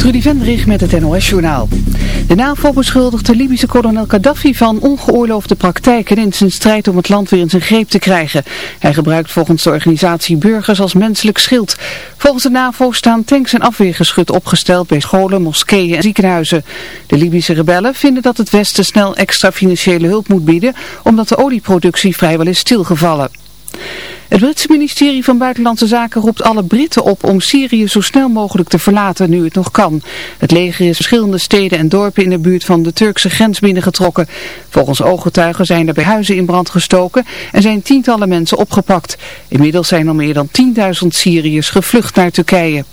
Trudy Vendrich met het NOS-journaal. De NAVO beschuldigt de Libische kolonel Gaddafi van ongeoorloofde praktijken in zijn strijd om het land weer in zijn greep te krijgen. Hij gebruikt volgens de organisatie burgers als menselijk schild. Volgens de NAVO staan tanks en afweergeschut opgesteld bij scholen, moskeeën en ziekenhuizen. De Libische rebellen vinden dat het Westen snel extra financiële hulp moet bieden, omdat de olieproductie vrijwel is stilgevallen. Het Britse ministerie van Buitenlandse Zaken roept alle Britten op om Syrië zo snel mogelijk te verlaten nu het nog kan. Het leger is verschillende steden en dorpen in de buurt van de Turkse grens binnengetrokken. Volgens ooggetuigen zijn er bij huizen in brand gestoken en zijn tientallen mensen opgepakt. Inmiddels zijn al meer dan 10.000 Syriërs gevlucht naar Turkije.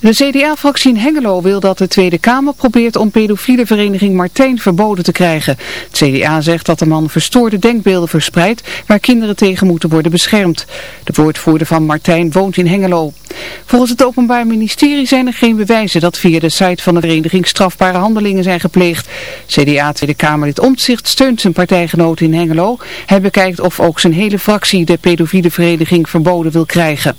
De CDA-fractie in Hengelo wil dat de Tweede Kamer probeert om pedofiele vereniging Martijn verboden te krijgen. Het CDA zegt dat de man verstoorde denkbeelden verspreidt waar kinderen tegen moeten worden beschermd. De woordvoerder van Martijn woont in Hengelo. Volgens het Openbaar Ministerie zijn er geen bewijzen dat via de site van de vereniging strafbare handelingen zijn gepleegd. CDA Tweede Kamerlid Omtzigt steunt zijn partijgenoot in Hengelo. Hij bekijkt of ook zijn hele fractie de pedofiele vereniging verboden wil krijgen.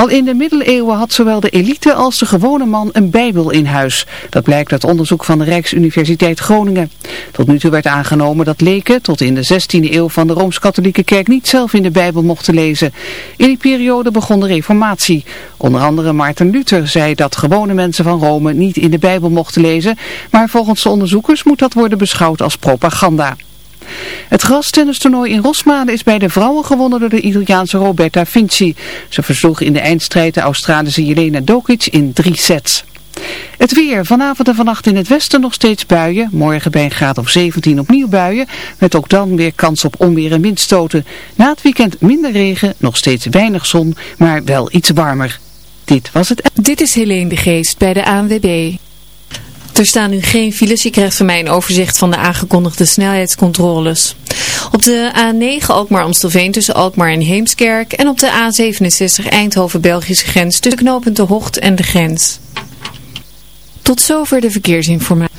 Al in de middeleeuwen had zowel de elite als de gewone man een bijbel in huis. Dat blijkt uit onderzoek van de Rijksuniversiteit Groningen. Tot nu toe werd aangenomen dat leken tot in de 16e eeuw van de Rooms-Katholieke Kerk niet zelf in de bijbel mochten lezen. In die periode begon de reformatie. Onder andere Maarten Luther zei dat gewone mensen van Rome niet in de bijbel mochten lezen. Maar volgens de onderzoekers moet dat worden beschouwd als propaganda. Het grastennistoernooi in Rosmalen is bij de vrouwen gewonnen door de Italiaanse Roberta Vinci. Ze versloeg in de eindstrijd de Australische Jelena Dokic in drie sets. Het weer. Vanavond en vannacht in het westen nog steeds buien. Morgen bij een graad of 17 opnieuw buien. Met ook dan weer kans op onweer en windstoten. Na het weekend minder regen, nog steeds weinig zon, maar wel iets warmer. Dit was het. Dit is Helene de Geest bij de ANWB. Er staan nu geen files. Je krijgt van mij een overzicht van de aangekondigde snelheidscontroles. Op de A9 Alkmaar-Amstelveen tussen Alkmaar en Heemskerk. En op de A67 Eindhoven-Belgische grens tussen knooppunt De Hocht en de grens. Tot zover de verkeersinformatie.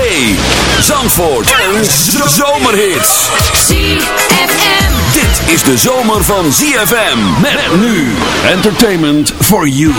Zandvoort. Een zomerhit. ZFM. Dit is de zomer van ZFM. Met nu. Entertainment for you.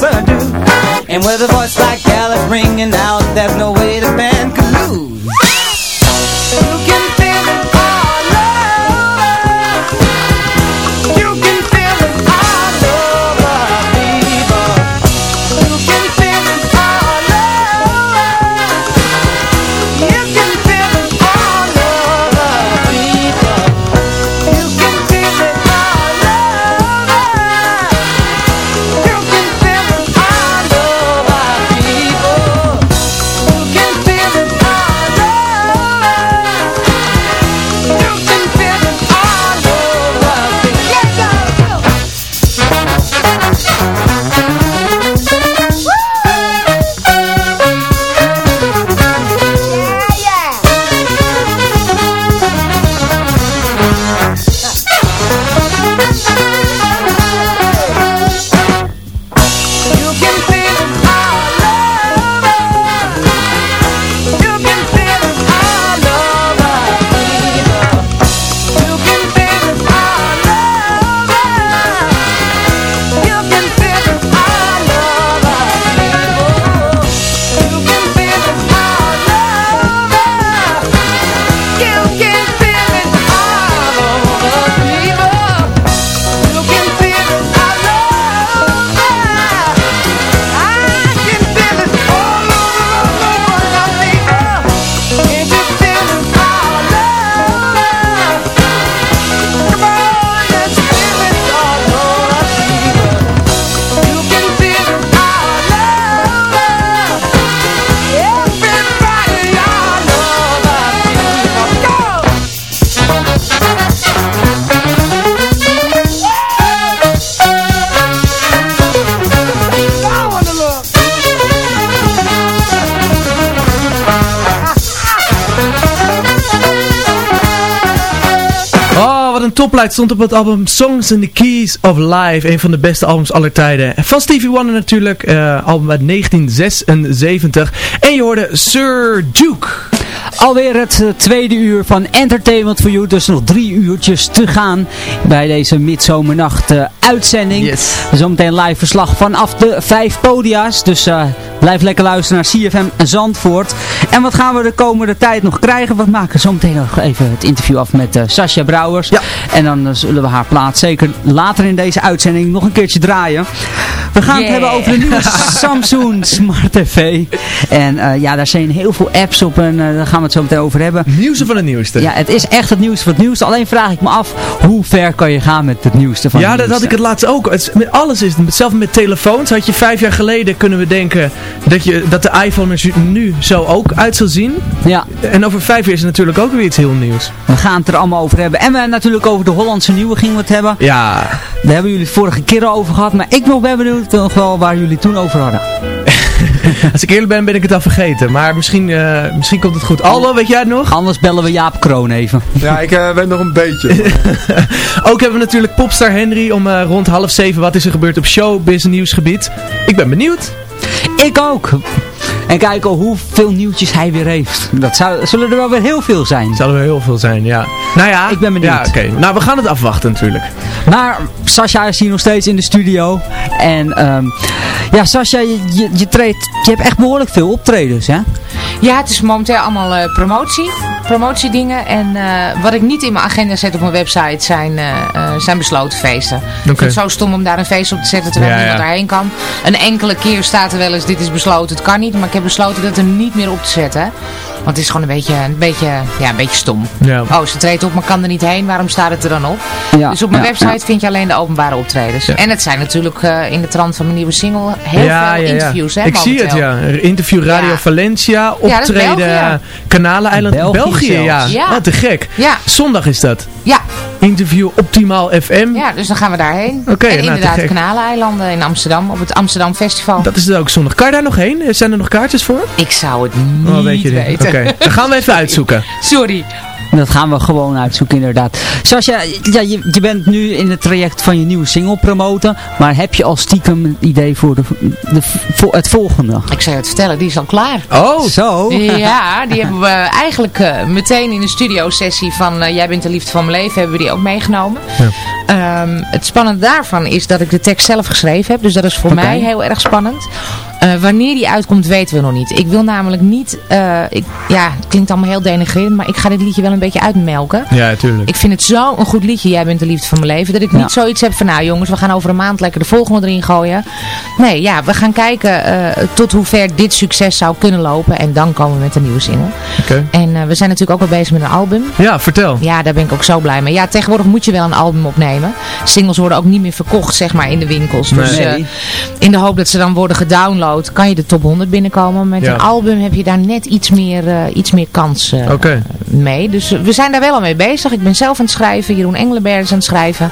I do. And with a voice like Alice ringing out, there's no way toplijst stond op het album Songs in the Keys of Life. Een van de beste albums aller tijden. Van Stevie Wonder natuurlijk. eh, album uit 1976. En je hoorde Sir Duke. Alweer het eh, tweede uur van Entertainment for You. Dus nog drie uurtjes te gaan bij deze midzomernacht eh, uitzending. Yes. Zometeen live verslag vanaf de vijf podia's. Dus blijf lekker luisteren naar CFM Zandvoort. En wat gaan we de komende tijd nog krijgen? We maken zometeen nog even het interview af met eh Sascha Brouwers. Ja. En dan eh, zullen we haar plaats zeker later in deze uitzending nog een keertje draaien. We gaan het hebben over de nieuwe Samsung Smart TV. En eh, ja, daar zijn heel veel apps op en daar gaan we het zo meteen over hebben. Nieuwste van het nieuwste. Ja, het is echt het nieuws van het nieuws. Alleen vraag ik me af, hoe ver kan je gaan met het nieuwste van Ja, het dat had ik nieuwste? het laatst ook. Het, met alles is het. Zelfs met telefoons had je vijf jaar geleden kunnen we denken dat, je, dat de iPhone er nu zo ook uit zal zien. Ja, En over vijf jaar is het natuurlijk ook weer iets heel nieuws. we gaan het er allemaal over hebben. En we natuurlijk over de Hollandse Nieuwe gingen we het hebben. Ja, Daar hebben jullie het vorige keer al over gehad. Maar ik ben benieuwd nog wel waar jullie toen over hadden. als ik eerlijk ben ben ik het al vergeten. Maar misschien, eh, misschien komt het goed. Allo, weet jij het nog? Anders bellen we Jaap Kroon even. Ja, ik eh, weet nog een beetje. Ook hebben we natuurlijk Popstar Henry om eh, rond half zeven. Wat is er gebeurd op showbiz nieuwsgebied? Ik ben benieuwd. Ik ook. En kijken hoeveel nieuwtjes hij weer heeft. Dat zou, zullen er wel weer heel veel zijn. Zal er wel heel veel zijn, ja. Nou ja. Ik ben benieuwd. Ja, oké. Nou, we gaan het afwachten natuurlijk. Maar Sascha is hier nog steeds in de studio. En ehm, ja, Sascha, je, je, je, treedt, je hebt echt behoorlijk veel optredens, hè? Ja, het is momenteel allemaal eh, promotie. Promotiedingen. En eh, wat ik niet in mijn agenda zet op mijn website zijn, eh, eh, zijn besloten feesten. Ik vind het zo stom om daar een feest op te zetten terwijl Ja, niemand ja. daarheen kan. Een enkele keer staat er wel eens, dit is besloten, het kan niet. Maar ik heb besloten dat er niet meer op te zetten. Want het is gewoon een beetje, een beetje, ja, een beetje stom. Ja. Oh, ze treedt op, maar kan er niet heen. Waarom staat het er dan op? Ja, dus op mijn ja, website vind je alleen de openbare optredens. Ja. En het zijn natuurlijk eh, in de trant van mijn nieuwe single heel veel interviews. Hè, Ik zie het, ja. Interview Radio Ja. Valencia, optreden, België. Kanaleneiland, België België, ja. Wat te gek. Ja. Zondag is dat. Ja, Interview Optimaal FM. Ja, dus dan gaan we daarheen. Oké, en nou, te inderdaad gek. Kanaaleilanden in Amsterdam, op het Amsterdam Festival. Dat is dus ook zondag. Kan je daar nog heen? Zijn er nog kaartjes voor? Ik zou het niet Oh, weet je niet. weten. Oké, dan gaan we even uitzoeken. Sorry. Dat gaan we gewoon uitzoeken inderdaad. Sascha, ja, je, je bent nu in het traject van je nieuwe single promoten. Maar heb je al stiekem een idee voor, de, de, voor het volgende? Ik zou je het vertellen, die is al klaar. Oh, Zo. Ja, die hebben we eigenlijk eh, meteen in de studiosessie van eh, Jij bent de liefde van mijn leven, hebben we die ook meegenomen. Ehm, het spannende daarvan is dat ik de tekst zelf geschreven heb, dus dat is voor mij heel erg spannend. Eh, wanneer die uitkomt weten we nog niet. Ik wil namelijk niet, uh, ik, ja, het klinkt allemaal heel denigrerend, maar ik ga dit liedje wel een beetje uitmelken. Ja, natuurlijk. Ik vind het zo een goed liedje, Jij bent de liefde van mijn leven, dat ik niet zoiets heb van, nou jongens, we gaan over een maand lekker de volgende erin gooien. Nee, ja, we gaan kijken uh, tot hoe ver dit succes zou kunnen lopen en dan komen we met een nieuwe single. Oké. En we zijn natuurlijk ook al bezig met een album. Ja, vertel. Ja, daar ben ik ook zo blij mee. Ja, tegenwoordig moet je wel een album opnemen. Singles worden ook niet meer verkocht, zeg maar, in de winkels. Dus nee. in de hoop dat ze dan worden gedownload, kan je de top 100 binnenkomen. Met een album heb je daar net iets meer, uh, iets meer kans uh, mee. Dus we zijn daar wel al mee bezig. Ik ben zelf aan het schrijven. Jeroen Engelenberg is aan het schrijven.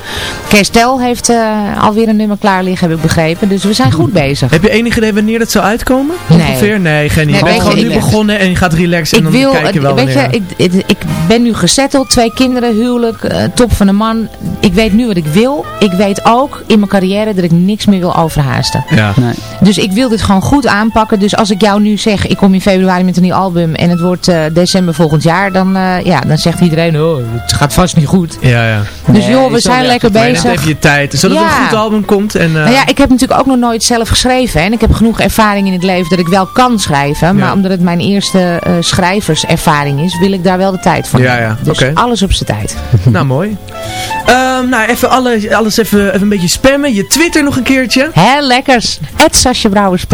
Kees Tel heeft uh, alweer een nummer klaar liggen, heb ik begrepen. Dus we zijn goed bezig. Heb je enig idee wanneer dat zou uitkomen? Nee. Ongeveer? Nee, geen idee. Nee, je bent gewoon nu begonnen en je gaat relaxen en dan wil, kijk je wel weet je, ik, ik, ik, ben nu gezetteld. Twee kinderen, huwelijk, top van de man. Ik weet nu wat ik wil. Ik weet ook in mijn carrière dat ik niks meer wil overhaasten. Ja. Nee. Dus ik wil dit gewoon goed aanpakken. Dus als ik jou nu zeg, ik kom in februari met een nieuw album en het wordt uh, december volgend jaar, dan, uh, ja, dan zegt iedereen, oh, het gaat vast niet goed. Ja, ja. Dus nee, joh, we zijn lekker bezig. Neem even je tijd, zodat ja. er een goed album komt. En, uh... nou ja, ik heb natuurlijk ook nog nooit zelf geschreven. En ik heb genoeg ervaring in het leven dat ik wel kan schrijven. Maar ja. omdat het mijn eerste schrijverservaring is, wil ik daar wel de tijd voor ja, ja. Dus okay. alles op zijn tijd. nou, mooi. Um, nou, even alle, alles even, even een beetje spammen. Je Twitter nog een keertje. Hé, lekkers. sasjabrouwers.1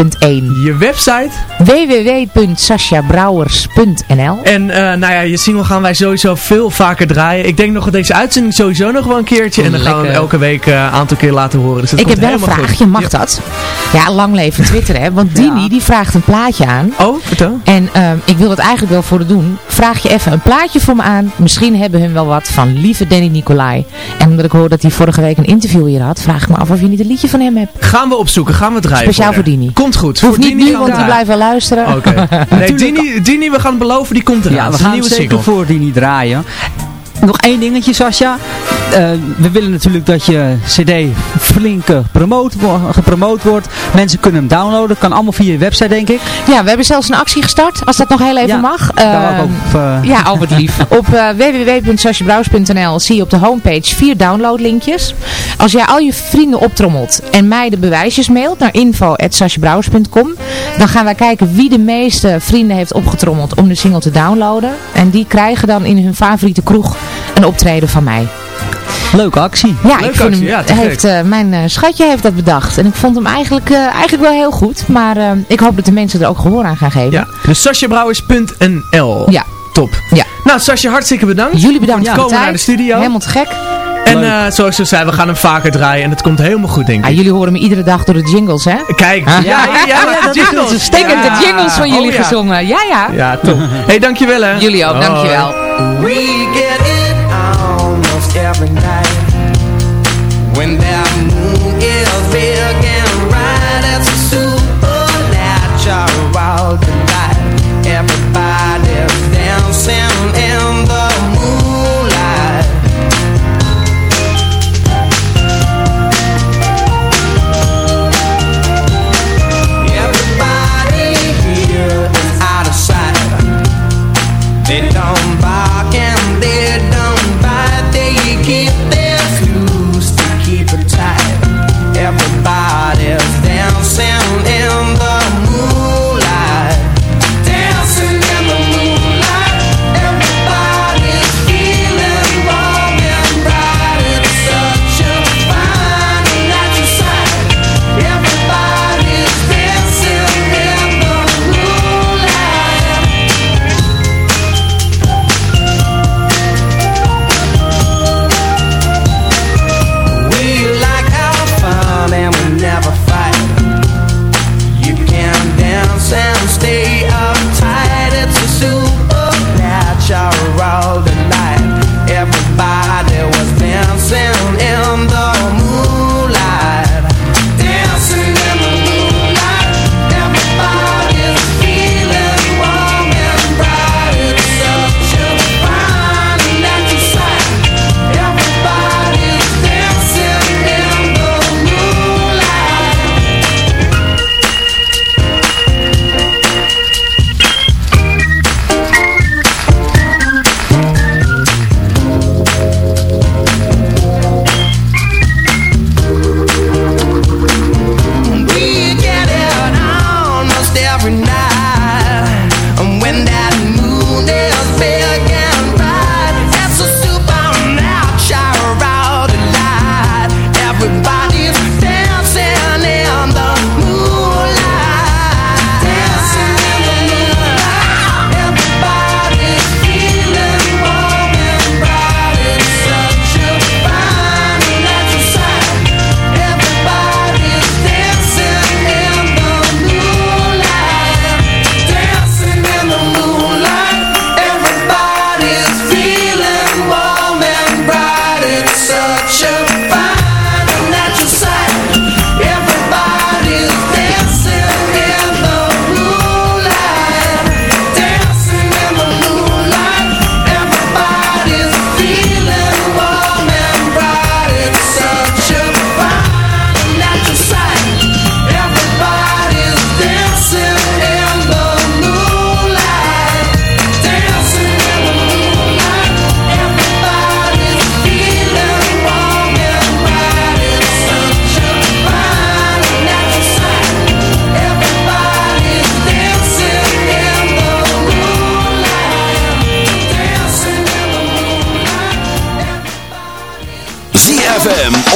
Je website? www.sasjabrouwers.nl En uh, nou ja, je single gaan wij sowieso veel vaker draaien. Ik denk nog dat deze uitzending sowieso nog wel een keertje. En dan gaan we hem elke week een uh, aantal keer laten horen. Dus ik heb wel een vraagje, goed. mag ja. dat? Ja, lang leven Twitter hè. Want Dini ja. die vraagt een plaatje aan. Oh, vertel. En uh, ik wil dat eigenlijk wel voor de doen. Vraag je even een plaatje voor me aan. Misschien hebben hun wel wat van lieve Danny Nicolai. En omdat ik hoor dat hij vorige week een interview hier had, vraag ik me af of je niet een liedje van hem hebt. Gaan we opzoeken, gaan we draaien. Speciaal voor, voor Dini. Komt goed. Hoeft voor niet Dini nu, want die blijven luisteren. Oké. Okay. Nee, Dini, Dini, we gaan beloven, die komt eraan. Ja, we gaan nieuwe zeker single. voor Dini draaien. Nog één dingetje, Sascha. Uh, we willen natuurlijk dat je cd flink uh, promoot, gepromoot wordt. Mensen kunnen hem downloaden. Kan allemaal via je website, denk ik. Ja, we hebben zelfs een actie gestart, als dat nog heel even ja, mag. Uh, op, ja, al wat lief. op www.sasjebrouws.nl zie je op de homepage vier downloadlinkjes. Als jij al je vrienden optrommelt en mij de bewijsjes mailt naar info.sasjebrouws.com dan gaan wij kijken wie de meeste vrienden heeft opgetrommeld om de single te downloaden. En die krijgen dan in hun favoriete kroeg een optreden van mij. Leuke actie. Ja, Leuke ik vond actie, hem, ja, heeft, uh, mijn uh, schatje heeft dat bedacht. En ik vond hem eigenlijk, uh, eigenlijk wel heel goed. Maar ik hoop dat de mensen er ook gehoor aan gaan geven. Ja, dus sasjabrouwers.nl Ja. Top. Ja. Nou, Sasje, hartstikke bedankt. Jullie bedankt voor het komen naar de studio. Helemaal te gek. En uh, zoals je zei, we gaan hem vaker draaien en het komt helemaal goed, denk ik. Ah, jullie horen me iedere dag door de jingles, hè? Kijk, ja, ja, ja, ja de jingles. Ik heb de jingles van jullie oh, ja. gezongen. Ja, ja. Ja, top. hey, dankjewel, hè. Jullie ook, oh. dankjewel. We get every night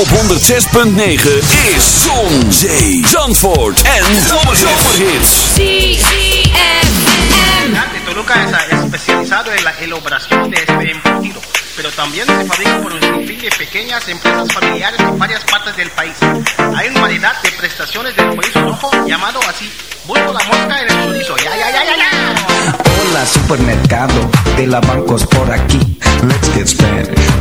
op 106.9 is Zon, Zee, Zandvoort en Zomerhits. ZFM. Toluca es especializado en la elaboración de este embutido, pero también se fabrica por un sinfín de pequeñas empresas familiares en varias partes del país. Hay una variedad de prestaciones del chorizo rojo llamado así. Busco la mosca en el chorizo. Ya, ya, ya, ya, ya. Hola supermercado de la bancos por aquí. Let's get Spanish.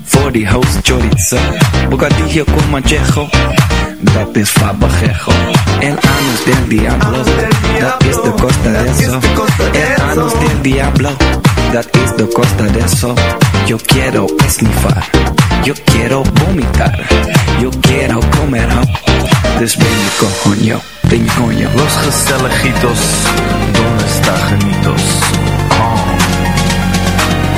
For the host chorizo. Bocadillo con manchejo. Dat is fabajejo. El anus del diablo. Dat is de costa de eso. El anus del diablo. Dat is de costa de eso. Yo quiero esnifar. Yo quiero vomitar. Yo quiero comer. Dus ben je coño. Ben je coño. Los gezelligitos, donde está genitos?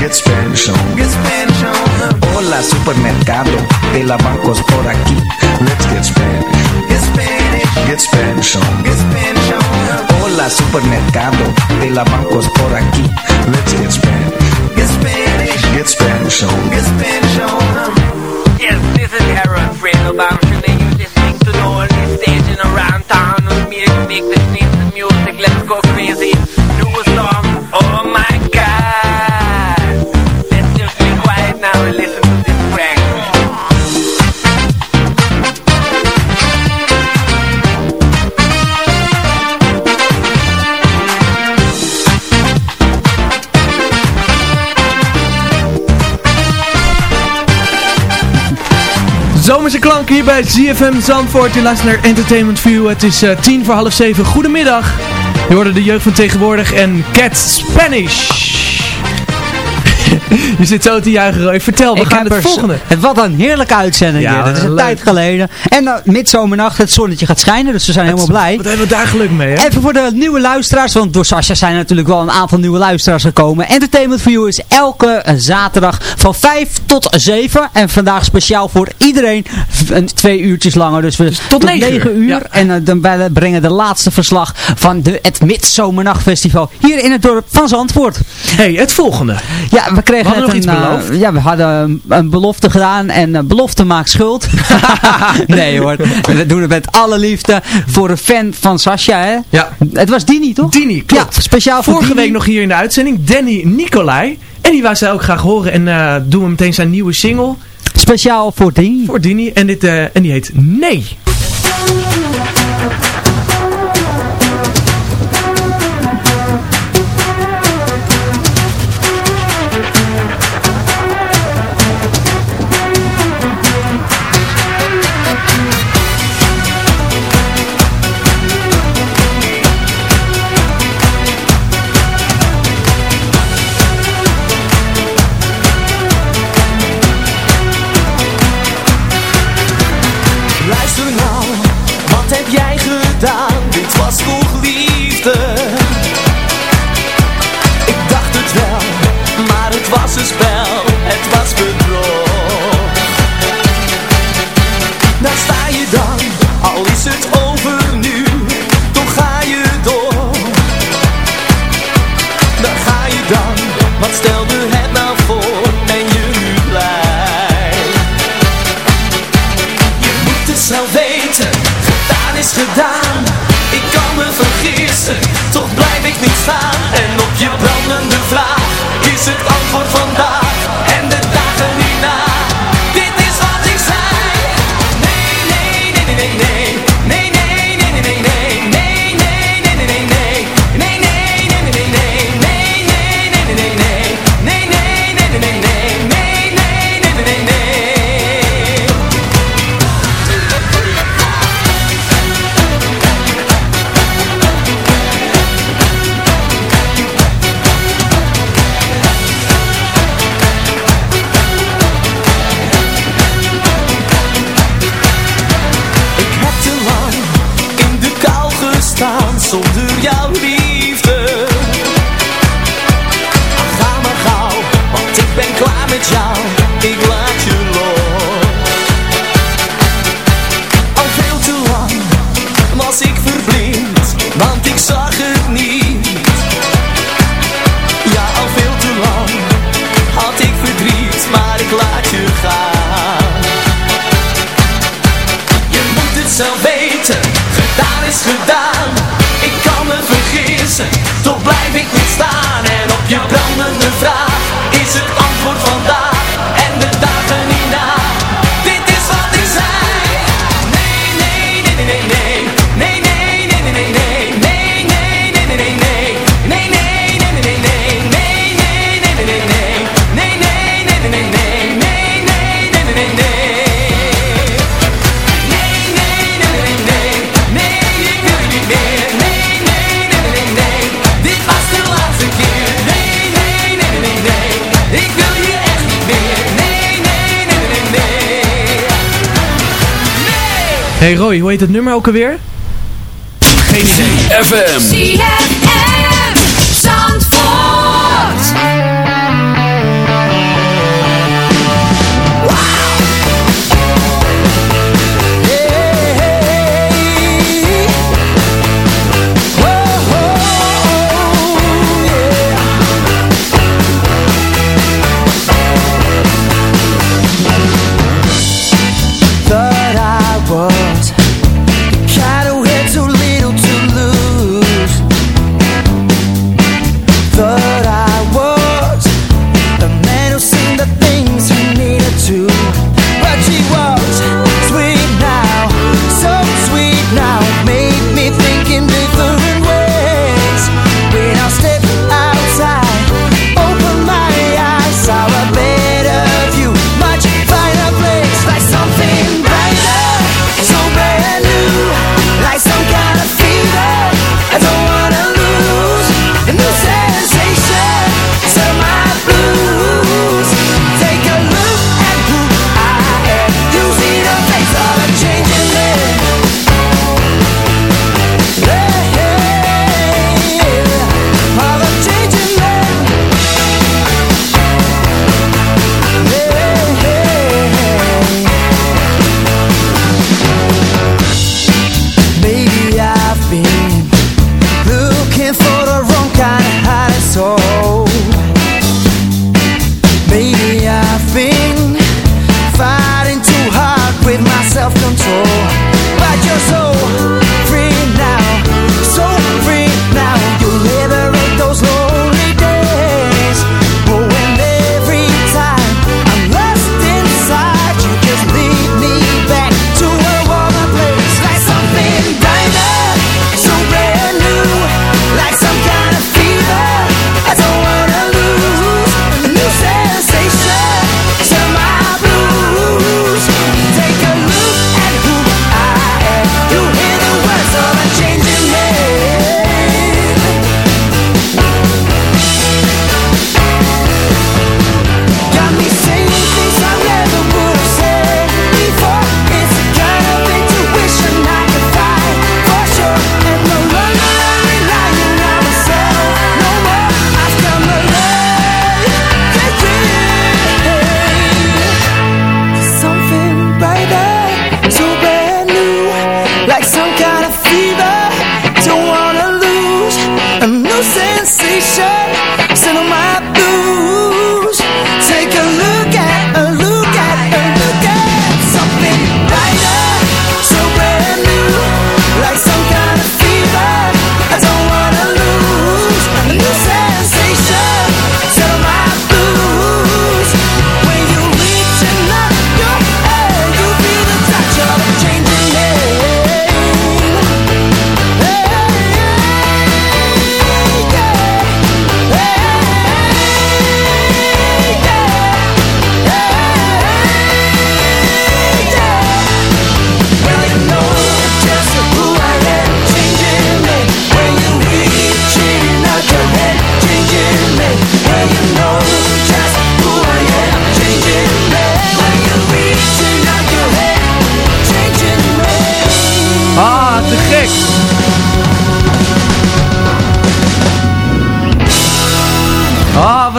Get Spanish on. Get Spanish on. Hola supermercado de la bancos por aquí. Let's get Spanish. Get Spanish. Get Spanish on. Get Spanish on. Hola supermercado de la bancos por aquí. Let's get Spanish. Get Spanish. Get Spanish on. Get Spanish on. Yes, this is Harold Fredo. I'm sure that you're listening to the only station around town with me to make this nice music. Let's go crazy. Zomerse klanken hier bij ZFM Zandvoort. Je luistert naar Entertainment View. Het is eh, tien voor half zeven. Goedemiddag. Je hoorde de jeugd van tegenwoordig en Cat Spanish. Je zit zo te juichen, Roy. Vertel, we Ik gaan het volgende. Wat een heerlijke uitzending Ja. Dat is een leuk. tijd geleden. En uh, midzomernacht, het zonnetje gaat schijnen, dus we zijn helemaal blij. Wat hebben we daar geluk mee, hè? Even voor de nieuwe luisteraars, want door Sascha zijn natuurlijk wel een aantal nieuwe luisteraars gekomen. Entertainment for You is elke eh, zaterdag van 5 tot 7. En vandaag speciaal voor iedereen twee uurtjes langer. Dus we tot negen 9 uur, uur. ja. En eh, dan wij brengen de laatste verslag van de, het Midzomernachtfestival hier in het dorp van Zandvoort. hey, het volgende. Ja, we kregen We hadden net nog een, iets eh, ja, we hadden een, een belofte gedaan en uh, belofte maakt schuld. nee hoor, we doen het met alle liefde voor een fan van Sascha, hè? Ja. Het was Dini, toch? Dini, klopt. Ja, speciaal voor Vorige Dini. week nog hier in de uitzending, Danny Nicolai. En die wou zij ook graag horen en eh, doen we meteen zijn nieuwe single Speciaal voor Dini. voor Dini. En, dit, eh, en die heet Nee. Hey Roy, hoe heet het nummer ook alweer? Geen idee. FM. ZFM Zandvoort.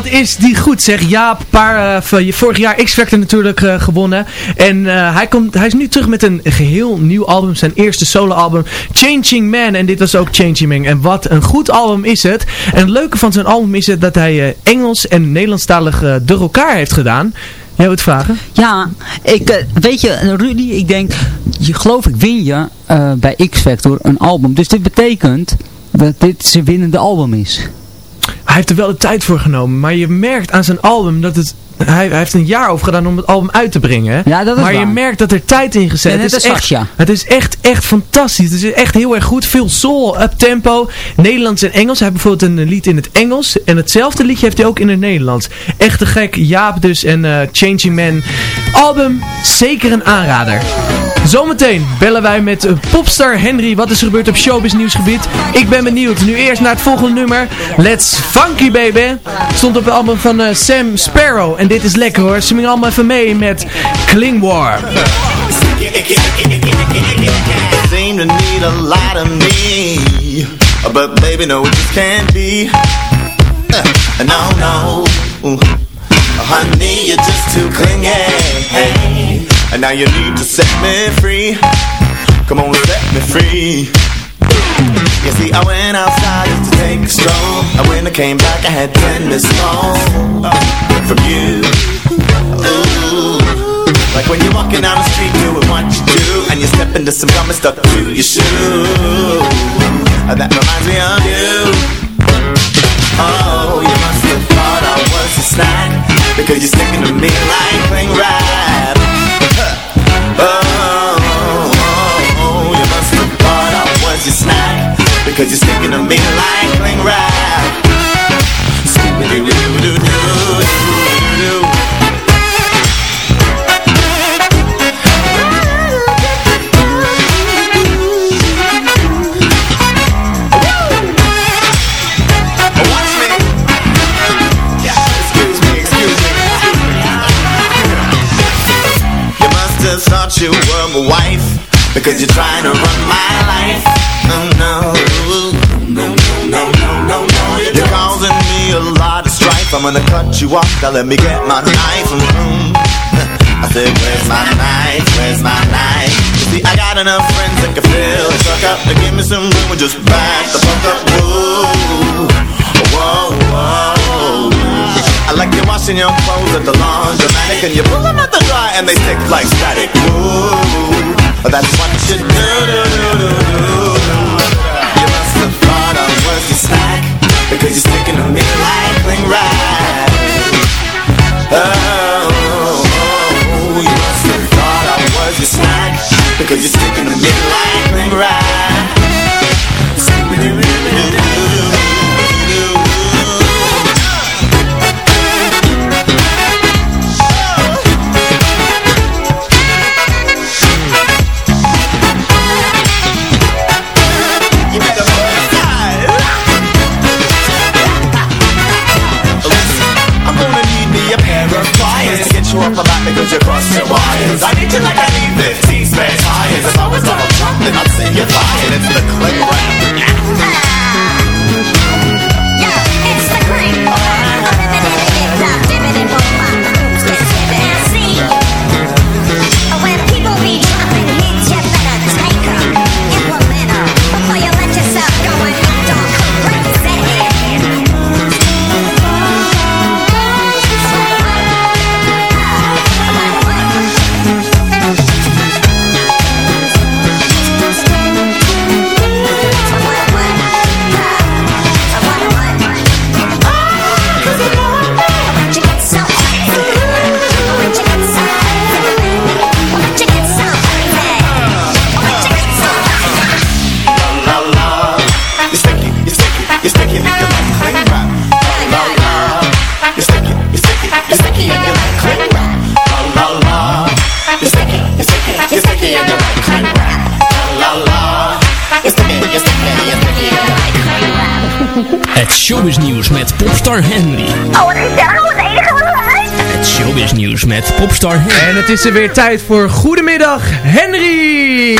Wat is die goed zeg. Jaap, paar, eh, vorig jaar X-Factor natuurlijk eh, gewonnen. En eh, hij, komt, hij is nu terug met een geheel nieuw album. Zijn eerste soloalbum, Changing Man. En dit was ook Changing Man. En wat een goed album is het. En het leuke van zijn album is het dat hij Engels en Nederlandstalig door elkaar heeft gedaan. Jij wilt vragen? Ja, ik, weet je, Rudy, ik denk, je, geloof ik win je bij X-Factor een album. Dus dit betekent dat dit zijn winnende album is. Hij heeft er wel de tijd voor genomen. Maar je merkt aan zijn album dat het... Hij, hij heeft een jaar over gedaan om het album uit te brengen. hè. Ja, dat is maar je merkt dat er tijd in gezet Ja, is. Het is echt, Sascha. het is echt, echt fantastisch. Het is echt heel erg goed. Veel soul, up-tempo, Nederlands en Engels. Hij heeft bijvoorbeeld een lied in het Engels. En hetzelfde liedje heeft hij ook in het Nederlands. Echt te gek. Jaap dus en eh, Changing Man. Album, zeker een aanrader. Zometeen bellen wij met eh, popstar Henry. Wat is er gebeurd op showbiz nieuwsgebied? Ik ben benieuwd. Nu eerst naar het volgende nummer. Let's Funky Baby. Stond op het album van eh, Sam Sparrow. En dit is lekker hoor. Ze allemaal even mee met Klingwarm. Ik Seem to need a lot of me, but baby, no, it just can't be. Uh, no, no, honey, you're just too clingy. And now you need to set me free. Come on, set me free. You see, I went outside just to take a stroll. And when I came back, I had ten missed calls from you. Ooh. Like when you're walking down the street doing what you do And you step into some gum and stuck to your shoe That reminds me of you Oh, you must have thought I was a snack Because you're sticking to me like cling wrap Because you're sticking to me like Scooby-Doo-Doo-Doo-Doo-Doo just thought you were my wife Because you're trying to run my life no No, no, no, no, You're causing me a lot of strife. I'm gonna cut you off, now let me get my knife. Mm. I said, where's my knife, where's my knife? See, I got enough friends that can fill the truck up To give me some room and just back the fuck up. Whoa I like you washing your clothes at the laundromat And you pull them out the dry and they stick like static Ooh, that's what you do, do, do, do, do. You must have thought I was your snack Because you're sticking to me like cling wrap oh, oh, you must have thought I was your snack Because you're sticking to me like cling wrap talk about me cause you're crossing wires. I need you like I need 15 spare tires. As long as I'm chopping, I'm seeing you flying. It's the click rap showbiznieuws met popstar Henry. Oh, wat gezellig, wat enige wat leuk. Het showbiznieuws met popstar Henry. En het is er weer tijd voor Goedemiddag Henry!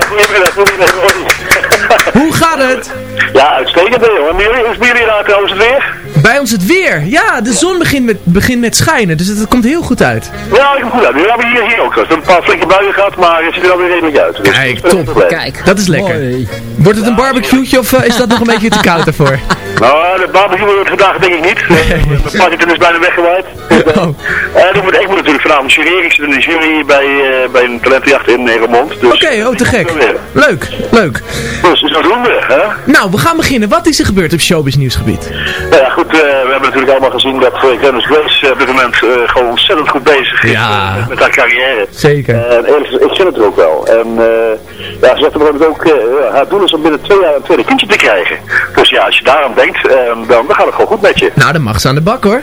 Goedemiddag, goedemiddag. Hoe gaat het? Ja, uitstekend hè, hoor. Hoe is bij jullie daar trouwens het weer? Bij ons het weer. Ja, de zon begint met, begint met schijnen, dus het, het komt heel goed uit. Ja, ik heb goed uit. We hebben hier, hier ook. Een paar flinke buien gehad, maar het ziet er alweer redelijk uit. Dus Kijk, is top. Kijk, dat is lekker. Wordt het een barbecue'tje of eh, is dat nog een beetje te koud ervoor? Nou, de barbecue wordt vandaag denk ik niet. Eh, Mijn partytent is bijna weggewaaid. Oh. Eh, ik, moet, ik moet natuurlijk vanavond jureren. Ik zit in de jury bij, eh, bij een talentenjacht in Nederland. Dus, Oké, oh te gek. Leuk, leuk. Dus zo doen we, hè? Nou, we gaan beginnen. Wat is er gebeurd op showbiz nieuwsgebied? Nou ja, goed, eh, we hebben natuurlijk allemaal gezien dat Glennis Grace eh, op dit moment eh, gewoon ontzettend goed bezig is Ja. eh, met haar carrière. Zeker. En eerlijk ik vind het er ook wel. En eh, ja, ze zegt op een gegeven ook, eh, haar doel is om binnen twee jaar een tweede kindje te krijgen. Dus ja, als je daaraan denkt, eh, dan, dan gaat het gewoon goed met je. Nou, dan mag ze aan de bak hoor.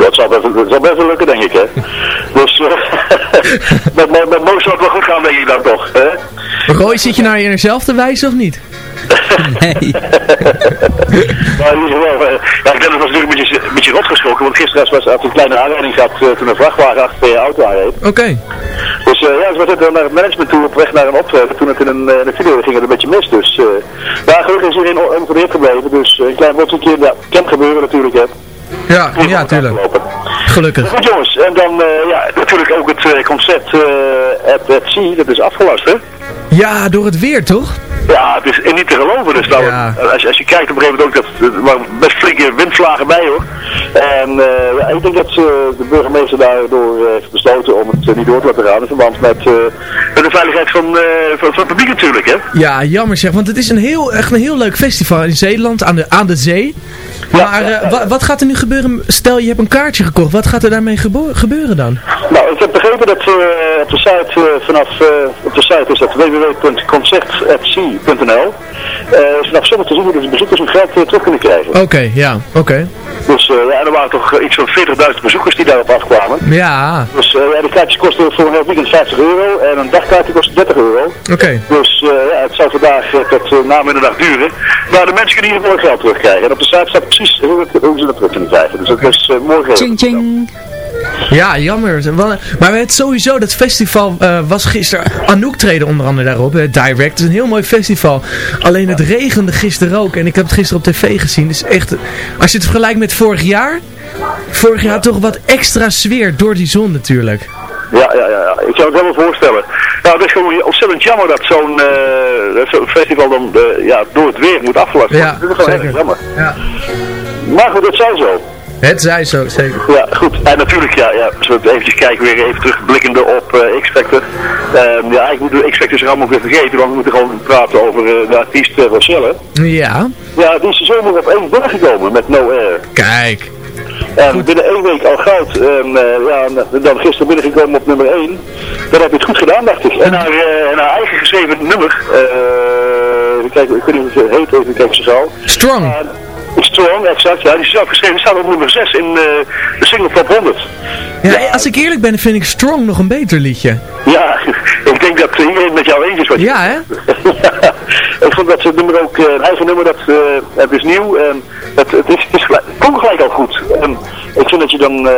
Dat zal best, dat zal best wel lukken, denk ik, hè. dus eh, met, met, met Mo zou het wel goed gaan, denk ik dan toch, hè. Roy, zit je naar jezelf te wijzen of niet? Nee. Maar in ieder geval, eh, ja, ik denk dat was natuurlijk een beetje, een beetje rot geschrokken, want gisteren was, had een kleine aanrijding gehad eh, toen een vrachtwagen achter je auto aanreed. Oké. Dus Dus eh, ja, ze was dan naar het management toe op weg naar een optreden. Toen het in een, in een video ging het een beetje mis. Dus uh, ja, gelukkig is iedereen ongeveerd gebleven. Dus een klein botsetje, ja, kan gebeuren natuurlijk. Hè. Ja, ja, tuurlijk. Gelukkig. Goed jongens, en dan eh, ja, natuurlijk ook het eh, concert eh at, Sea, dat is afgelast hè? Ja, door het weer toch? Ja, het is niet te geloven. Dus nou, als, je- als je kijkt op een gegeven moment ook, dat, er waren best flinke windvlagen bij hoor. En ik denk dat de burgemeester daardoor heeft besloten om het niet door te laten gaan in verband met, met de veiligheid van, eh, van, van het publiek natuurlijk hè. Ja, jammer zeg, want het is een heel, echt een heel leuk festival in Zeeland, aan de, aan de zee. Maar eh, wa- wat gaat er nu gebeuren? Stel, je hebt een kaartje gekocht, wat gaat er daarmee gebeuren dan? Nou, ik heb begrepen dat eh, op de site vanaf, eh, op de site is dat www.concertatsea.nl vanaf zondag te zien hoe de bezoekers hun geld terug kunnen krijgen. Oké, ja, oké. Dus eh, ja, er waren toch eh, iets van 40.000 bezoekers die daarop afkwamen. Ja, Dus eh, ja, de kaartjes kosten voor een heel weekend 50 euro en een dagkaartje kost 30 euro. oké. Dus eh, ja, het zal vandaag tot uh, namiddag duren. Maar de mensen kunnen in ieder geval geld terugkrijgen. En op de site staat precies hoe, ze dat terug kunnen krijgen. Dus dat is eh, morgen. Ching ching. Ja, jammer. Wel- Maar het sowieso, dat festival eh, was gisteren, Anouk treden onder andere daarop, Direct. Het is een heel mooi festival. Alleen het regende gisteren ook en ik heb het gisteren op tv gezien. Dus echt, als je het vergelijkt met vorig jaar, vorig jaar toch wat extra sfeer door die zon natuurlijk. Ja, ja, ja. Ik zou het helemaal voorstellen. Nou, het is gewoon ontzettend jammer dat zo'n eh, festival dan eh, ja, door het weer moet afgelast worden. Ja, dat is gewoon zeker. erg jammer. Ja. Maar goed, dat zij zo. Het zij zo, zeker. Ja, goed. En natuurlijk, ja, ja als we eventjes kijken, weer even terugblikkende op eh X-Factor. Ehm, ja, ik moet de X-Factor zich allemaal weer vergeten, want we moeten gewoon praten over eh, de artiest uh, Rochelle. Ja, Ja, die is zomaar op één binnengekomen met No Air. kijk. En binnen één week al goud. En eh, ja, en dan gisteren binnengekomen op nummer 1. Dan heb je het goed gedaan, dacht ik. En haar, eh, en haar eigen geschreven nummer. eh even kijken, ik weet niet hoe het heet, even kijken zo gauw. Strong. Strong, exact. Ja, die is zelf geschreven. Die staat op nummer 6 in eh, de single top 100. Ja, als ik eerlijk ben, vind ik Strong nog een beter liedje. Ja, ik denk dat iedereen met jou eens is. Wat Ja, hè? Ik vond dat ze het nummer ook, eh, een eigen nummer, dat, eh, het is nieuw en het, het, is, het, gelijk, het komt gelijk al goed. En ik vind dat je dan, eh,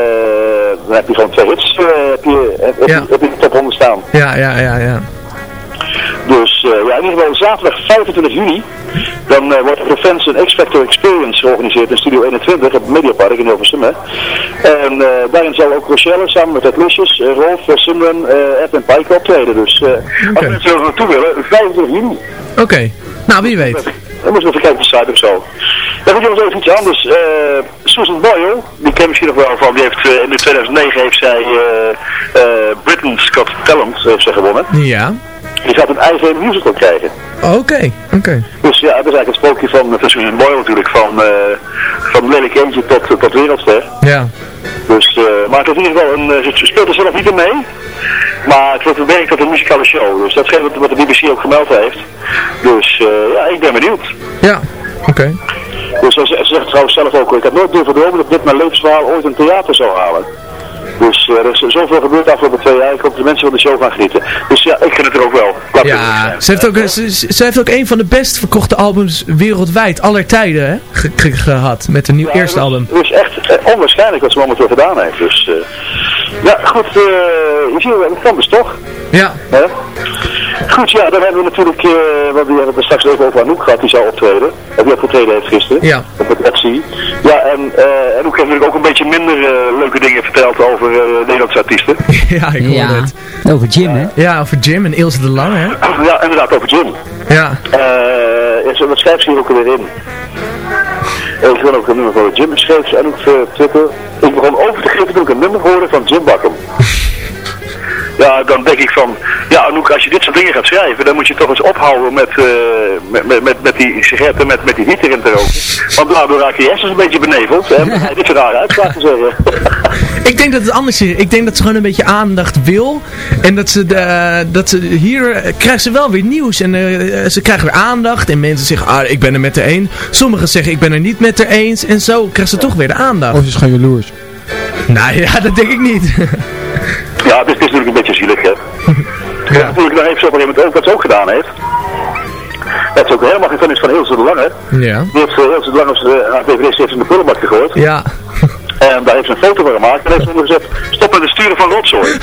dan heb je gewoon twee hits, eh, heb, je, heb, heb, Ja. je- heb je in de top 100 staan. Ja, ja, ja, ja. Dus eh, ja, in ieder geval zaterdag 25 juni, dan eh, wordt voor fans een X-Factor Experience georganiseerd in Studio 21 op het Mediapark in Hilversum. hè. En eh, daarin zal ook Rochelle samen met Lusjes, eh, Rolf, uh, Simran, Ed en Pike optreden. Dus eh, als mensen er naartoe willen, 25 juni. Oké. Nou, wie weet. Dan moeten we even kijken op de site of zo. Dan moet je nog even iets anders. Susan Boyle, die ken je misschien nog wel van, die heeft in 2009 heeft zij eh, Britain's Got Talent heeft zij gewonnen. Ja. Die gaat een eigen musical krijgen. Oké, oké. Dus ja, dat is eigenlijk het sprookje van, Susan Boyle natuurlijk, van, eh van lelijk eentje tot, tot wereldster. Ja. Dus, eh, maar het is in ieder geval een, eh, ze speelt er zelf niet in mee. Maar het wordt bewerkt tot een muzikale show. Dus dat is wat, wat de BBC ook gemeld heeft. Dus eh, ja, ik ben benieuwd. Ja, oké. Dus ze, ze zegt trouwens zelf ook, ik had nooit durven dromen dat dit mijn levensverhaal ooit een theater zou halen. Dus eh, er is zoveel gebeurd de afgelopen twee jaar. Ik hoop dat de mensen van de show gaan genieten. Dus ja, ik vind het er ook wel. Laat Ja, ze heeft, ook, ze, heeft ook een van de best verkochte albums wereldwijd, aller tijden, hè, ge- ge- gehad. Met een nieuw Ja, eerste album. Het is echt eh, onwaarschijnlijk wat ze momenteel gedaan heeft. Dus eh, ja, goed, eh je ziet wel, het kan dus toch. Ja. Hè? Goed, ja, dan hebben we natuurlijk, eh want we hebben het straks even over Anouk gehad, die zou optreden. Of die opgetreden heeft gisteren. Ja. Op het Etsy. Ja, en eh Anouk heeft natuurlijk ook een beetje minder leuke dingen verteld over eh, Nederlandse artiesten. Ja, ik hoor Ja. het. Over Jim, hè? Ja, over Jim en Ilse de Lange, hè? Ja, inderdaad, over Jim. Ja. Eh zo, wat schrijft ze hier ook weer in? Eh, Ik wil ook een nummer voor Jim schreef ze en ook voor Twitter. Ik begon over te geven toen ik een nummer hoorde van Jim Bakken. Ja, dan denk ik van, ja Anouk, als je dit soort dingen gaat schrijven, dan moet je toch eens ophouden met, eh, met, met, met, die sigaretten, met, met die wiet erin te roken. Want daardoor raak je hersens een beetje beneveld. Hè, om dit soort rare uitspraken te zeggen. Ik denk dat het anders is. Ik denk dat ze gewoon een beetje aandacht wil. En dat ze, de, dat ze hier krijgt ze wel weer nieuws. En eh, ze krijgen weer aandacht. En mensen zeggen, ah, ik ben er met de een. Sommigen zeggen, ik ben er niet met de eens. En zo krijgt ze toch weer de aandacht. Of ze is gewoon jaloers. Nou ja, dat denk ik niet. Ja, het is, het is natuurlijk een beetje zielig, hè. Ja. Natuurlijk nog even zo op een gegeven moment ook wat ze ook gedaan heeft. Dat is ook helemaal geen fan is van Ilse de Lange. Ja. Die heeft uh, Ilse de Lange zijn- haar dvd's heeft in de prullenbak gegooid. Ja. En daar heeft ze een foto van gemaakt en heeft ze onder gezet, stop met het sturen van rotzooi.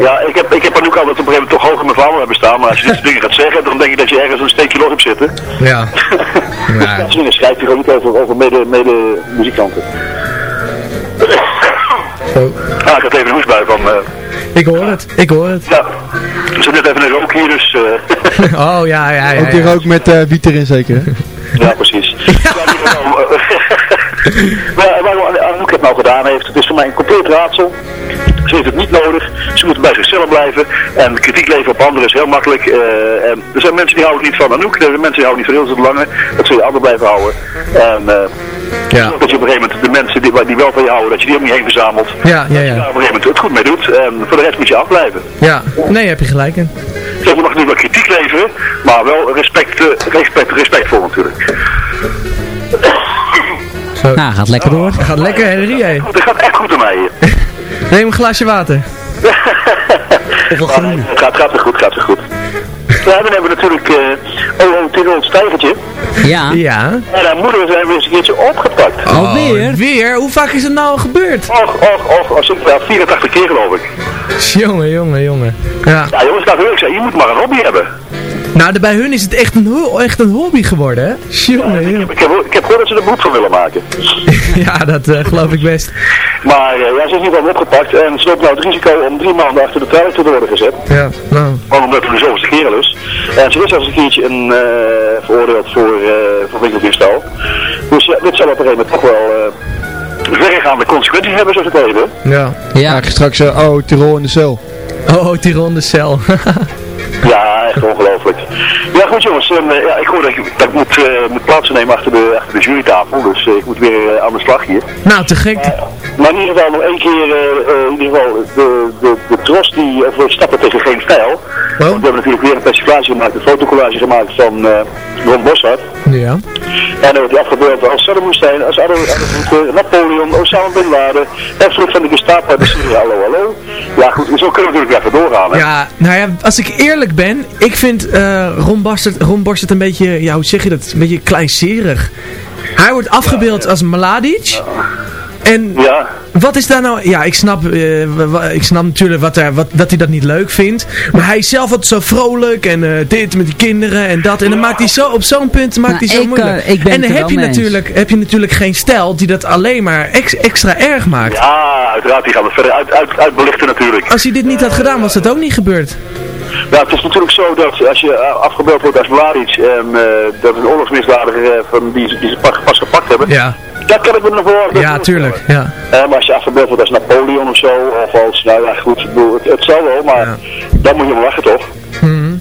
Ja, ik heb, ik heb Anouk altijd op een gegeven moment toch hoog in mijn vader hebben staan, maar als je dit soort dingen gaat zeggen, dan denk je dat je ergens een steekje los hebt zitten. Ja. Dus dat soort dingen schrijft hij gewoon niet over, over mede, mede muzikanten. Ah, ik had even een hoestbui van... eh, Ik hoor het, ik hoor het. ja, er zit net even een rook hier, dus... eh, Oh, ja, ja, ja. Ook die ja. rook met eh wiet erin zeker, hè? Ja, precies. Maar wat Anouk het nou gedaan heeft, het is voor mij een compleet raadsel. Ze heeft het niet nodig. Ze moeten bij zichzelf blijven. En kritiek leveren op anderen is heel makkelijk. eh, en er zijn mensen die houden niet van Anouk. Er zijn mensen die houden niet van Ilse de Lange. Dat zul je altijd blijven houden. En eh, Ja. dat je op een gegeven moment de mensen die, die wel van je houden, dat je die ook niet heen verzamelt. Ja, ja, Daar ja. op een gegeven moment het goed mee doet. En voor de rest moet je afblijven. Ja, nee, heb je gelijk in. Zeg, we mag nu wel kritiek leveren, maar wel respect, eh, respect, respectvol natuurlijk. Zo. Nou, gaat lekker door. Gaat lekker, Henry. hè. Het gaat echt goed aan mij hier. Neem een glaasje water. Het gaat, gaat weer goed, gaat weer goed. Ja, dan hebben we natuurlijk eh oh, oh, Tijgertje. Ja. Ja. En haar moeder zijn we eens een keertje opgepakt. Alweer? Oh, weer? Hoe vaak is het nou al gebeurd? Och, och, och, als ik wel 84 keer geloof ik. Jongen, jongen, jongen. Ja. Ja jongens, dat wil ik zeggen, je moet maar een hobby hebben. Nou, bij hun is het echt een, ho- echt een hobby geworden, hè? Jongen, Ik heb, ik heb, ik heb gehoord dat ze er beroep van willen maken. Ja, dat eh, geloof ik best. Maar eh, ja, ze is in ieder geval opgepakt en ze loopt nou het risico om drie maanden achter de trui te worden gezet. Ja, nou. Gewoon omdat het de zoveelste keer al is. En ze is zelfs een keertje een, eh, veroordeeld voor, eh voor winkeldiefstal. Dus ja, dit zal op een gegeven moment toch wel eh verregaande consequenties hebben, zoals hè. Ja. Ja. Krijg je straks, oh, Tirol in de cel. Oh, oh Tiron de cel. Ja, echt ongelooflijk. Ja, goed jongens, en, eh, ja, ik hoor dat ik, dat ik moet, eh, moet plaatsnemen achter de, achter de jurytafel, dus eh, ik moet weer eh, aan de slag hier. nou, te gek. Maar in ieder geval nog één keer, in ieder geval, de, de, de tros die, of we stappen tegen geen stijl. Want we hebben natuurlijk weer een persiflage gemaakt, een fotocollage gemaakt van Ron Boshart. Ja. En dan wordt hij afgebeeld als Saddam Hussein, als Adolf Napoleon, Osama Bin Laden, Efteling van de Gestapo, de Syrië, hallo hallo. Ja goed, zo kunnen we natuurlijk even doorgaan. Hè? Ja, nou ja, als ik eerlijk ben, ik vind eh Ron, Ron een beetje, ja, hoe zeg je dat, een beetje kleinserig. Hij wordt afgebeeld als Mladic. En Ja. wat is daar nou... Ja, ik snap, eh, ik snap natuurlijk wat er, wat, dat hij dat niet leuk vindt. Maar hij is zelf altijd zo vrolijk en eh, dit met die kinderen en dat. En dan maakt hij zo, op zo'n punt maakt Nou, hij zo ik, moeilijk. eh, ik ben en dan heb je, eens. natuurlijk, heb je natuurlijk geen stijl die dat alleen maar ex- extra erg maakt. Ja, uiteraard, die gaan we verder uit, uit, uitbelichten natuurlijk. Als hij dit niet had gedaan, was dat ook niet gebeurd. Ja, het is natuurlijk zo dat als je afgebeeld wordt als Mladic eh, dat een oorlogsmisdadiger van die, ze- die ze pas, pas gepakt hebben, Ja, dat kan ik me nog voor. ja tuurlijk. Ja. Eh, maar als je afgebeeld wordt als Napoleon of zo, of als, nou ja goed, het, het zal wel, maar Ja. dan moet je wel lachen toch? Mhm.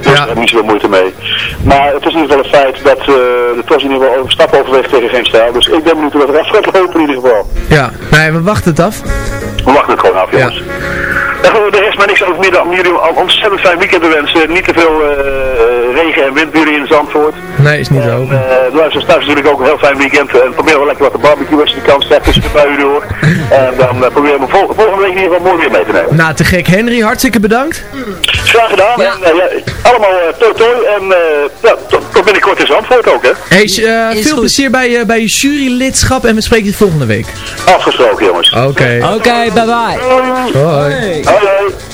Dus Ja. daar niet zoveel moeite mee. Maar het is in ieder geval een feit dat eh, de TOS in ieder geval een stap overweegt tegen geen stijl. Dus ik ben benieuwd hoe dat eraf gaat lopen in ieder geval. Ja, nee, we wachten het af. We wachten het gewoon af, jongens. Gewoon de rest maar niks over dan om jullie een ontzettend fijn weekend te wensen. Niet te veel eh, regen en wind bij jullie in Zandvoort. Nee, is niet zo. En, eh, de luisteraars thuis natuurlijk ook een heel fijn weekend. En probeer wel lekker wat te barbecuen als je de kans krijgt tussen de buien door. En dan eh, proberen we vol- volgende week in ieder geval mooi weer mee te nemen. Nou, te gek. Henry, hartstikke bedankt. Graag gedaan. En, ja, allemaal uh, toi toi. En eh, ja, tot, tot binnenkort in Zandvoort ook, hè. Hey, eh, veel plezier bij, je bij je jurylidschap en we spreken je volgende week. Afgesproken, jongens. Oké. Oké, bye bye. Hoi. Hoi, Hello.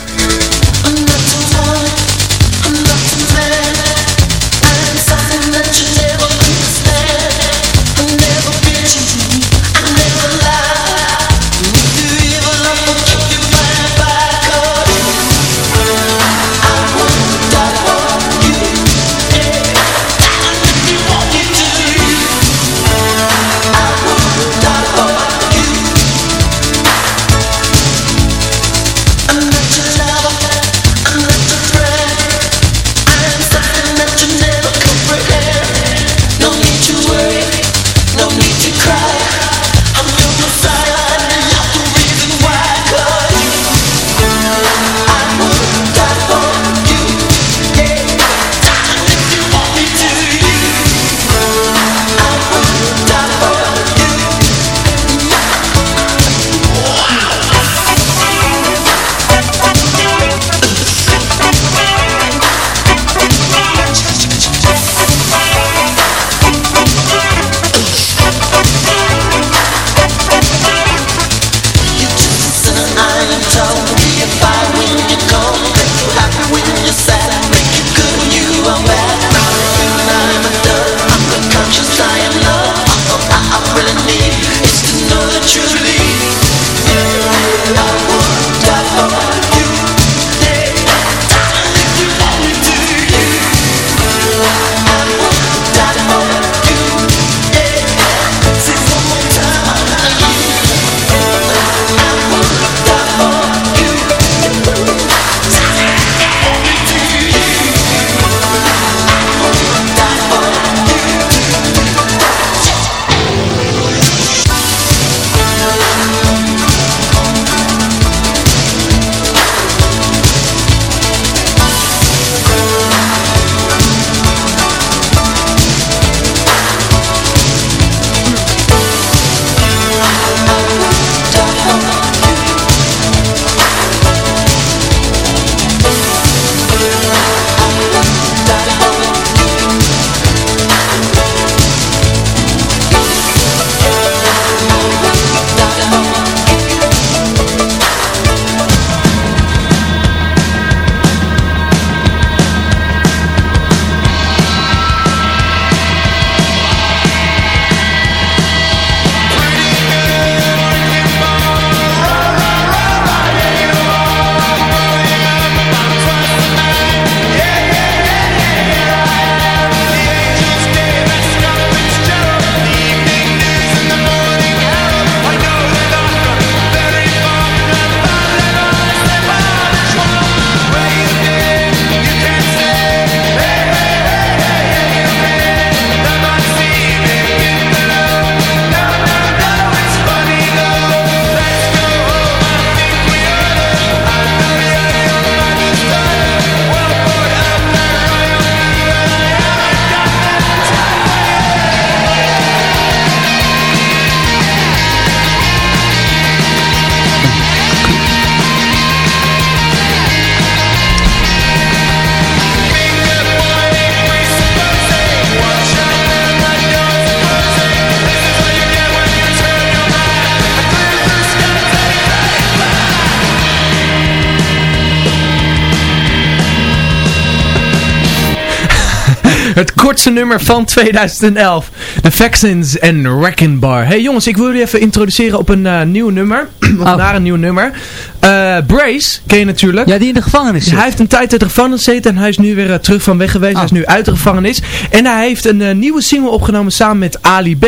Het kortste nummer van 2011. The Vaccines en Wrecking Bar. Hey jongens, ik wil jullie even introduceren op een eh, nieuw nummer. of naar een nieuw nummer. Eh, Brace, ken je natuurlijk. Ja, die in de gevangenis zit. Hij heeft een tijd uit de gevangenis gezeten en hij is nu weer eh, terug van weg geweest. Hij is nu uit de gevangenis. En hij heeft een nieuwe single opgenomen samen met Ali B.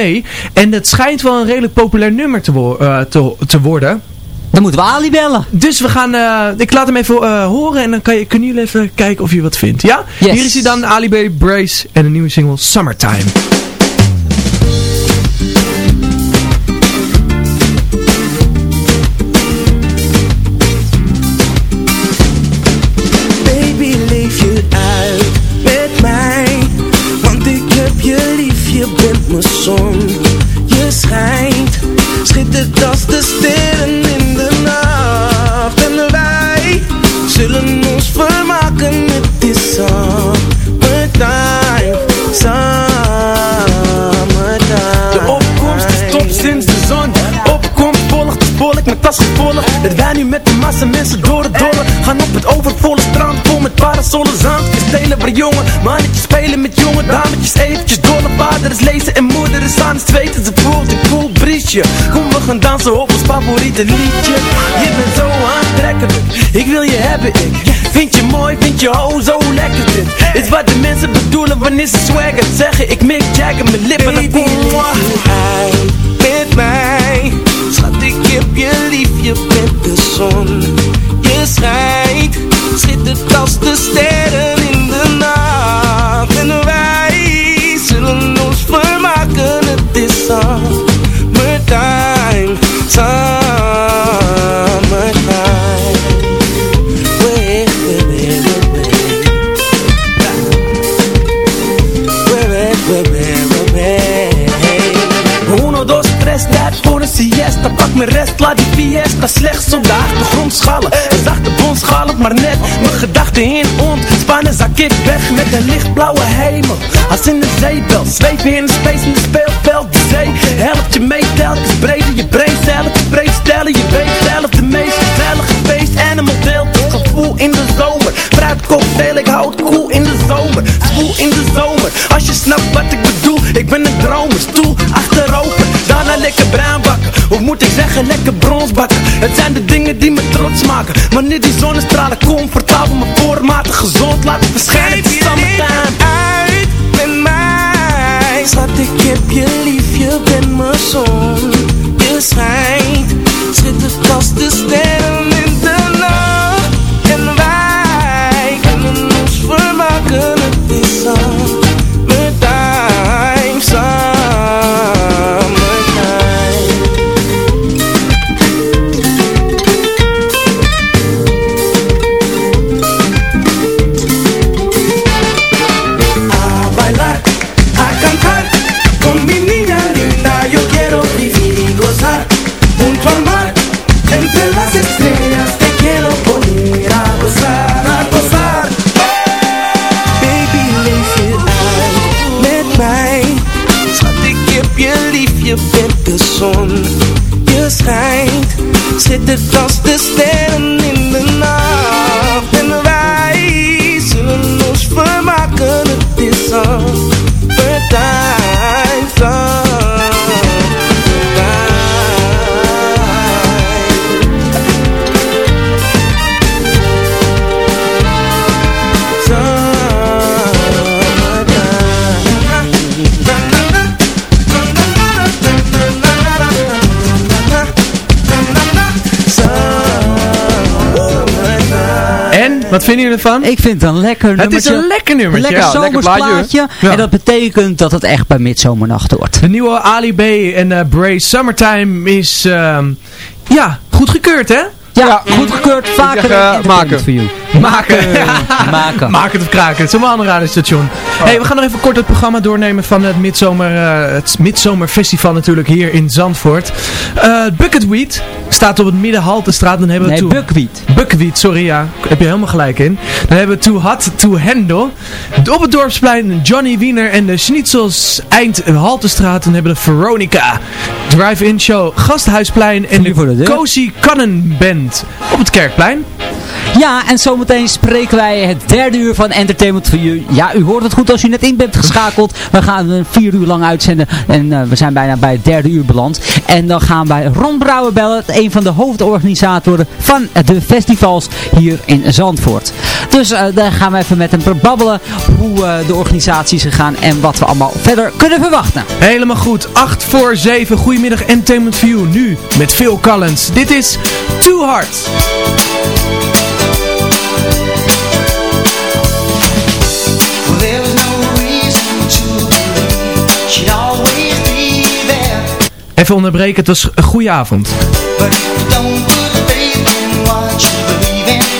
En het schijnt wel een redelijk populair nummer te, wo- te, te worden. Dan moeten we Ali bellen. Dus we gaan, eh, ik laat hem even eh, horen en dan kan je, kunnen jullie even kijken of je wat vindt. Ja? Yes. Hier is hij dan, Ali B, Brace en een nieuwe single Summertime. Dat wij nu met de massa mensen door het dolle gaan op het overvolle strand. Vol met parasolen, zand. Stelen waar jongen mannetjes spelen met jonge dametjes. Eventjes dolle vader is lezen en moeder is aan het zweten. Ze voelt een cool briesje. Kom we gaan dansen op ons favoriete liedje. Je bent zo aantrekkelijk. Ik wil je hebben ik. Vind je mooi, vind je oh zo lekker dit. Is wat de mensen bedoelen wanneer ze swagger zeggen. Ik Mick Jagger, mijn lippen Baby, en leef je uit met mij je lief, je bent de zon. Je schijnt, schittert als de sterren mijn rest, laat die fiesta slechts op de achtergrond Een zachte bons schalend, maar net mijn gedachten in ontspannen Zak ik weg met een lichtblauwe hemel. Als in de zeebel, zweven in de space in de speelveld. De zee helpt je mee, telkens breder je cellen Te breed stellen, je weet zelf de meest Fruit cocktail, ik het cool in de zomer. Spoel in de zomer, als je snapt wat ik bedoel Ik ben een dromer, stoel achterover Daarna lekker bruin bakken, of moet ik zeggen lekker brons bakken? Het zijn de dingen die me trots maken. Wanneer die zonnestralen comfortabel Mijn voormatig gezond laten verschijnen. Het is summertime uit met mij? Schat, ik heb je lief, je bent mijn zon. Je schijnt, zon. Je schijnt, schittert als de sterren in de nacht wat vinden jullie ervan? Ik vind het een lekker Het nummertje. is een lekker nummertje. Een lekker Ja, lekker zomers plaatje. En dat betekent dat het echt bij midzomernacht hoort. De nieuwe Ali B en eh Bray Summertime is, ehm, ja, goedgekeurd hè? Ja, goedgekeurd. Vaker zeg, maken. for you. Maken. Maken. Maken het of kraken. Het is een radiostation. Hey, we gaan nog even kort het programma doornemen van het Midzomer, eh, het Midzomerfestival natuurlijk hier in Zandvoort. Eh Bucketweed staat op het Middenhaltestraat. Dan hebben we Nee, toe- Buckwheat. Buckwheat, sorry ja. Heb je helemaal gelijk in. Dan hebben we Too Hot To Handle. Op het Dorpsplein Johnny Wiener en de Schnitzels Eind Haltestraat. Dan hebben we Veronica. Drive-In Show Gasthuisplein en voor de de. Cozy Cannon Band op het Kerkplein. Ja, en zometeen spreken wij het derde uur van Entertainment for You. Ja, u hoort het goed als u net in bent geschakeld. We gaan een vier uur lang uitzenden en eh, we zijn bijna bij het derde uur beland. En dan gaan wij Ron Brouwer bellen, een van de hoofdorganisatoren van de festivals hier in Zandvoort. Dus uh, daar gaan we even met hem babbelen hoe uh, de organisatie is gegaan en wat we allemaal verder kunnen verwachten. Helemaal goed, 8 voor 7. Goedemiddag Entertainment for You, nu met Phil Collins. Dit is Too Hard. Even onderbreken, het was een goede avond. Today